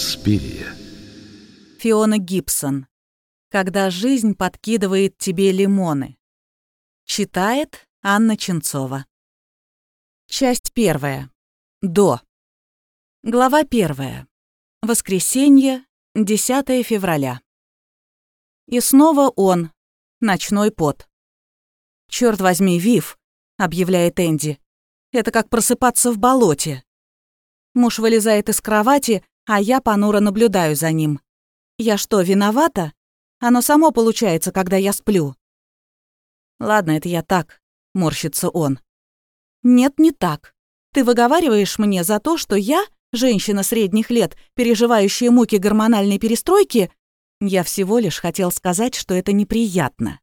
Инспирия. Фиона Гибсон. Когда жизнь подкидывает тебе лимоны. Читает Анна Ченцова. Часть первая. До. Глава первая. Воскресенье, 10 февраля. И снова он. Ночной пот. «Чёрт возьми, Вив», — объявляет Энди. «Это как просыпаться в болоте». Муж вылезает из кровати, а я понуро наблюдаю за ним. Я что, виновата? Оно само получается, когда я сплю. Ладно, это я так, морщится он. Нет, не так. Ты выговариваешь мне за то, что я, женщина средних лет, переживающая муки гормональной перестройки, я всего лишь хотел сказать, что это неприятно.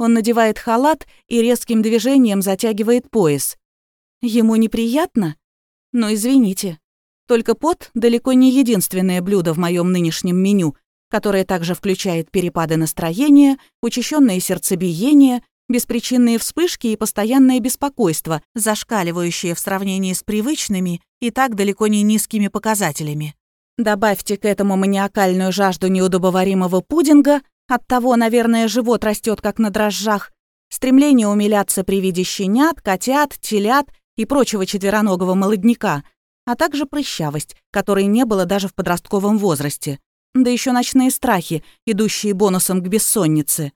Он надевает халат и резким движением затягивает пояс. Ему неприятно? Ну, извините. Только пот далеко не единственное блюдо в моем нынешнем меню, которое также включает перепады настроения, учащенное сердцебиение, беспричинные вспышки и постоянное беспокойство, зашкаливающее в сравнении с привычными и так далеко не низкими показателями. Добавьте к этому маниакальную жажду неудобоваримого пудинга, от того, наверное, живот растет как на дрожжах, стремление умиляться при виде щенят, котят, телят и прочего четвероногого молодняка, а также прыщавость, которой не было даже в подростковом возрасте. Да еще ночные страхи, идущие бонусом к бессоннице.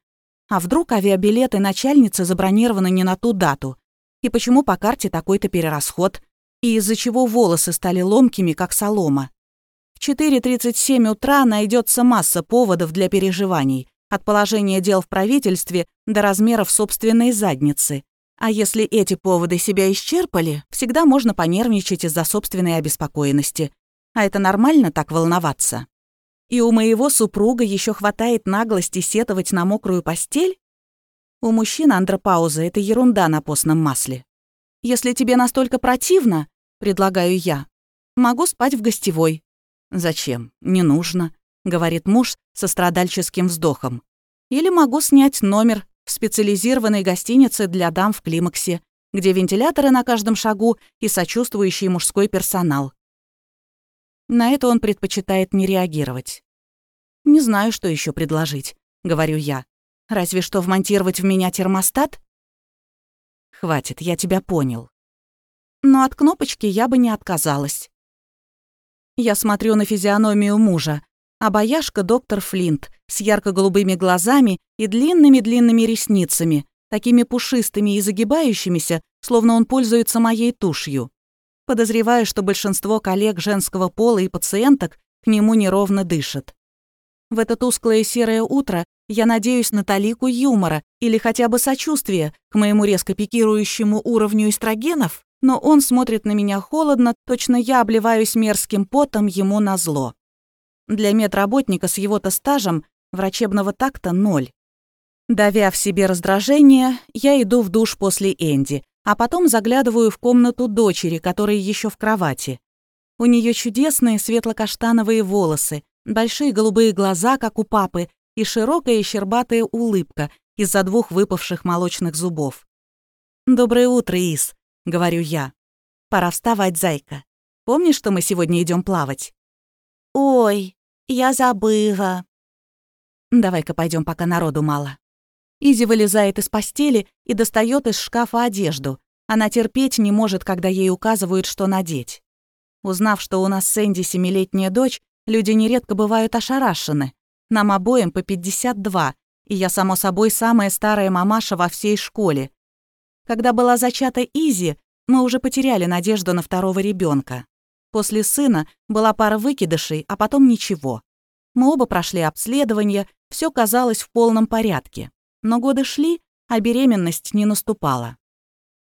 А вдруг авиабилеты начальницы забронированы не на ту дату? И почему по карте такой-то перерасход? И из-за чего волосы стали ломкими, как солома? В 4.37 утра найдется масса поводов для переживаний, от положения дел в правительстве до размеров собственной задницы. А если эти поводы себя исчерпали, всегда можно понервничать из-за собственной обеспокоенности. А это нормально так волноваться? И у моего супруга еще хватает наглости сетовать на мокрую постель? У мужчин андропауза — это ерунда на постном масле. Если тебе настолько противно, предлагаю я, могу спать в гостевой. Зачем? Не нужно, говорит муж со страдальческим вздохом. Или могу снять номер в специализированной гостинице для дам в климаксе, где вентиляторы на каждом шагу и сочувствующий мужской персонал. На это он предпочитает не реагировать. «Не знаю, что еще предложить», — говорю я. «Разве что вмонтировать в меня термостат?» «Хватит, я тебя понял». Но от кнопочки я бы не отказалась. Я смотрю на физиономию мужа, а бояшка доктор Флинт с ярко-голубыми глазами и длинными-длинными ресницами, такими пушистыми и загибающимися, словно он пользуется моей тушью. Подозреваю, что большинство коллег женского пола и пациенток к нему неровно дышат. В это тусклое серое утро я надеюсь на талику юмора или хотя бы сочувствия к моему резко пикирующему уровню эстрогенов, но он смотрит на меня холодно, точно я обливаюсь мерзким потом ему на зло. Для медработника с его-то стажем врачебного такта ноль. Давя в себе раздражение, я иду в душ после Энди, а потом заглядываю в комнату дочери, которая еще в кровати. У нее чудесные светло-каштановые волосы, большие голубые глаза, как у папы, и широкая щербатая улыбка из-за двух выпавших молочных зубов. «Доброе утро, Ис», — говорю я. «Пора вставать, зайка. Помнишь, что мы сегодня идем плавать?» «Ой, я забыла». «Давай-ка пойдем, пока народу мало». Изи вылезает из постели и достает из шкафа одежду. Она терпеть не может, когда ей указывают, что надеть. Узнав, что у нас с Энди семилетняя дочь, люди нередко бывают ошарашены. Нам обоим по 52, и я, само собой, самая старая мамаша во всей школе. Когда была зачата Изи, мы уже потеряли надежду на второго ребенка. После сына была пара выкидышей, а потом ничего. Мы оба прошли обследование, все казалось в полном порядке. Но годы шли, а беременность не наступала.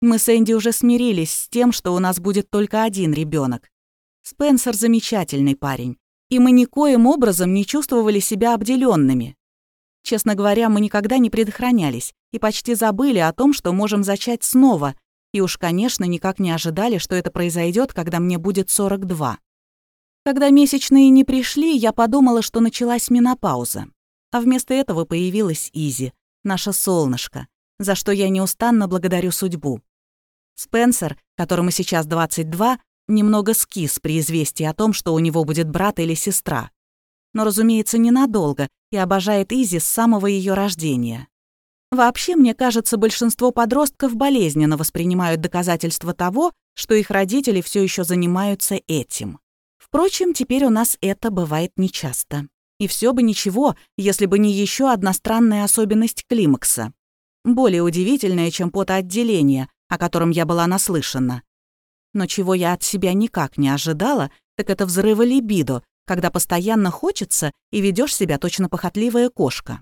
Мы с Энди уже смирились с тем, что у нас будет только один ребенок. Спенсер замечательный парень, и мы никоим образом не чувствовали себя обделенными. Честно говоря, мы никогда не предохранялись и почти забыли о том, что можем зачать снова, и уж, конечно, никак не ожидали, что это произойдет, когда мне будет 42. Когда месячные не пришли, я подумала, что началась менопауза. А вместо этого появилась Изи, наше солнышко, за что я неустанно благодарю судьбу. Спенсер, которому сейчас 22, немного скис при известии о том, что у него будет брат или сестра. Но, разумеется, ненадолго и обожает Изи с самого ее рождения. Вообще, мне кажется, большинство подростков болезненно воспринимают доказательства того, что их родители все еще занимаются этим. Впрочем, теперь у нас это бывает нечасто. И все бы ничего, если бы не еще одна странная особенность климакса. Более удивительная, чем потоотделение, о котором я была наслышана. Но чего я от себя никак не ожидала, так это взрыва либидо, когда постоянно хочется и ведешь себя точно похотливая кошка.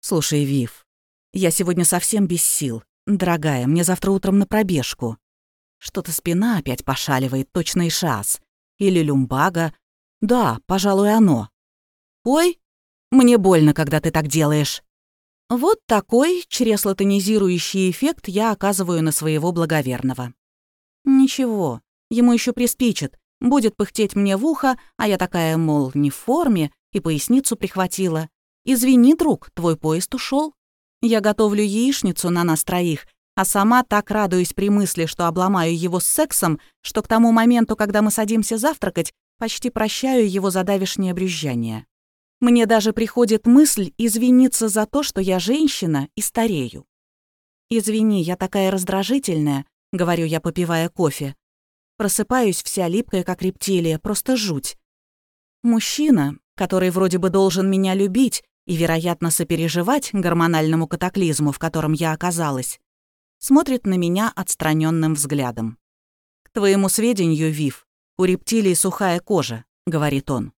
Слушай, Вив, я сегодня совсем без сил. Дорогая, мне завтра утром на пробежку. Что-то спина опять пошаливает, точно и шас. Или люмбага. Да, пожалуй, оно. Ой, мне больно, когда ты так делаешь. Вот такой чреслотонизирующий эффект я оказываю на своего благоверного. Ничего, ему еще приспичит, будет пыхтеть мне в ухо, а я такая, мол, не в форме, и поясницу прихватила. Извини, друг, твой поезд ушел. Я готовлю яичницу на нас троих, а сама так радуюсь при мысли, что обломаю его с сексом, что к тому моменту, когда мы садимся завтракать, почти прощаю его за давешнее брюзжание. Мне даже приходит мысль извиниться за то, что я женщина и старею. «Извини, я такая раздражительная», — говорю я, попивая кофе. Просыпаюсь вся липкая, как рептилия, просто жуть. Мужчина, который вроде бы должен меня любить и, вероятно, сопереживать гормональному катаклизму, в котором я оказалась, смотрит на меня отстраненным взглядом. «К твоему сведению, Вив, у рептилий сухая кожа», — говорит он.